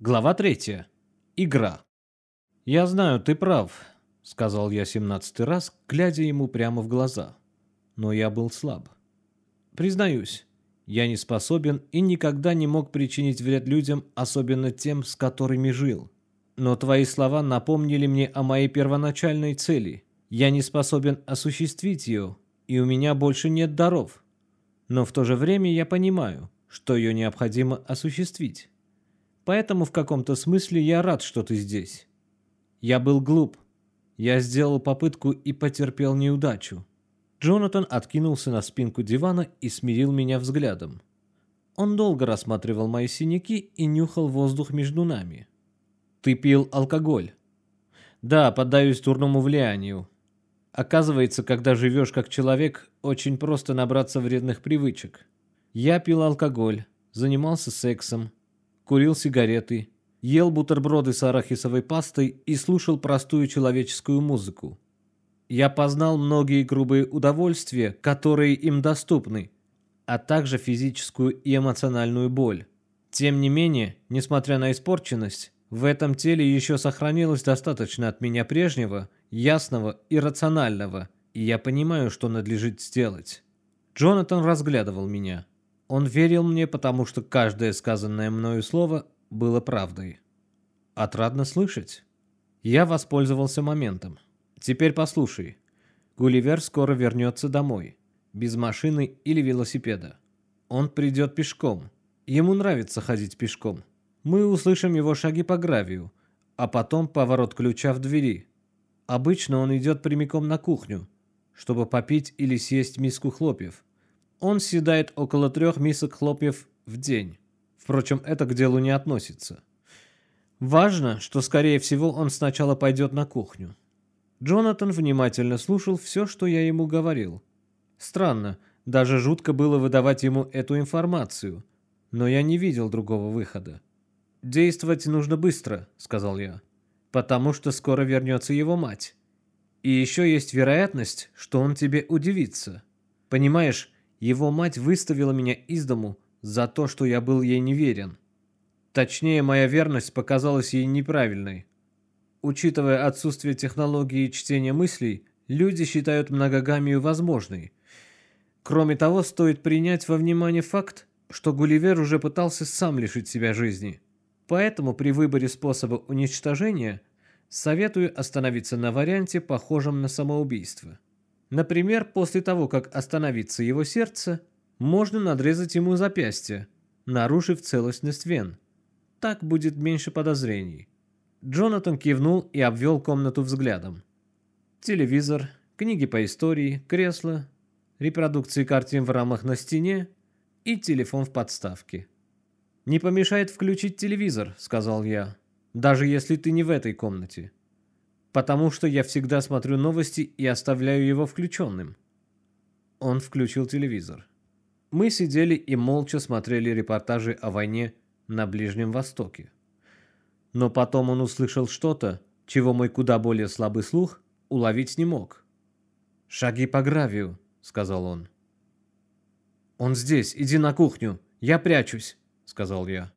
Глава третья. Игра. «Я знаю, ты прав», — сказал я семнадцатый раз, глядя ему прямо в глаза. Но я был слаб. Признаюсь, я не способен и никогда не мог причинить вред людям, особенно тем, с которыми жил. Но твои слова напомнили мне о моей первоначальной цели. Я не способен осуществить ее, и у меня больше нет даров. Но в то же время я понимаю, что ее необходимо осуществить. Поэтому в каком-то смысле я рад, что ты здесь. Я был глуп. Я сделал попытку и потерпел неудачу. Джонатан откинулся на спинку дивана и смирил меня взглядом. Он долго рассматривал мои синяки и нюхал воздух между нами. «Ты пил алкоголь?» «Да, поддаюсь дурному влиянию. Оказывается, когда живешь как человек, очень просто набраться вредных привычек. Я пил алкоголь, занимался сексом, курил сигареты, ел бутерброды с арахисовой пастой и слушал простую человеческую музыку. Я познал многие грубые удовольствия, которые им доступны, а также физическую и эмоциональную боль. Тем не менее, несмотря на испорченность, в этом теле еще сохранилось достаточно от меня прежнего, ясного и рационального, и я понимаю, что надлежит сделать. Джонатан разглядывал меня. Он верил мне, потому что каждое сказанное мною слово было правдой. Отрадно слышать. Я воспользовался моментом. Теперь послушай. Гулливер скоро вернется домой. Без машины или велосипеда. Он придет пешком. Ему нравится ходить пешком. Мы услышим его шаги по гравию, а потом поворот ключа в двери. Обычно он идет прямиком на кухню, чтобы попить или съесть миску хлопьев. Он съедает около трех мисок хлопьев в день. Впрочем, это к делу не относится. Важно, что, скорее всего, он сначала пойдет на кухню. Джонатан внимательно слушал все, что я ему говорил. Странно, даже жутко было выдавать ему эту информацию, но я не видел другого выхода. «Действовать нужно быстро», — сказал я, — «потому что скоро вернется его мать. И еще есть вероятность, что он тебе удивится. Понимаешь, его мать выставила меня из дому за то, что я был ей неверен. Точнее, моя верность показалась ей неправильной. Учитывая отсутствие технологии чтения мыслей, люди считают многогамию возможной. Кроме того, стоит принять во внимание факт, что Гулливер уже пытался сам лишить себя жизни. Поэтому при выборе способа уничтожения советую остановиться на варианте, похожем на самоубийство. Например, после того, как остановится его сердце, можно надрезать ему запястье, нарушив целостность вен. Так будет меньше подозрений. Джонатан кивнул и обвел комнату взглядом. Телевизор, книги по истории, кресло, репродукции картин в рамах на стене и телефон в подставке. «Не помешает включить телевизор», — сказал я, — «даже если ты не в этой комнате» потому что я всегда смотрю новости и оставляю его включенным. Он включил телевизор. Мы сидели и молча смотрели репортажи о войне на Ближнем Востоке. Но потом он услышал что-то, чего мой куда более слабый слух уловить не мог. «Шаги по гравию», — сказал он. «Он здесь, иди на кухню, я прячусь», — сказал я.